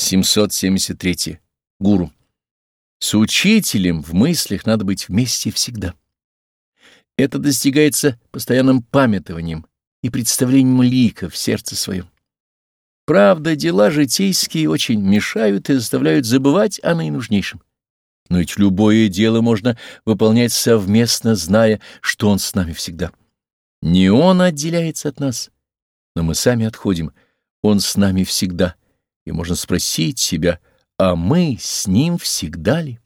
773. Гуру. С учителем в мыслях надо быть вместе всегда. Это достигается постоянным памятованием и представлением лика в сердце своем. Правда, дела житейские очень мешают и заставляют забывать о наинужнейшем. Но ведь любое дело можно выполнять совместно, зная, что он с нами всегда. Не он отделяется от нас, но мы сами отходим. Он с нами всегда. И можно спросить себя, а мы с ним всегда ли?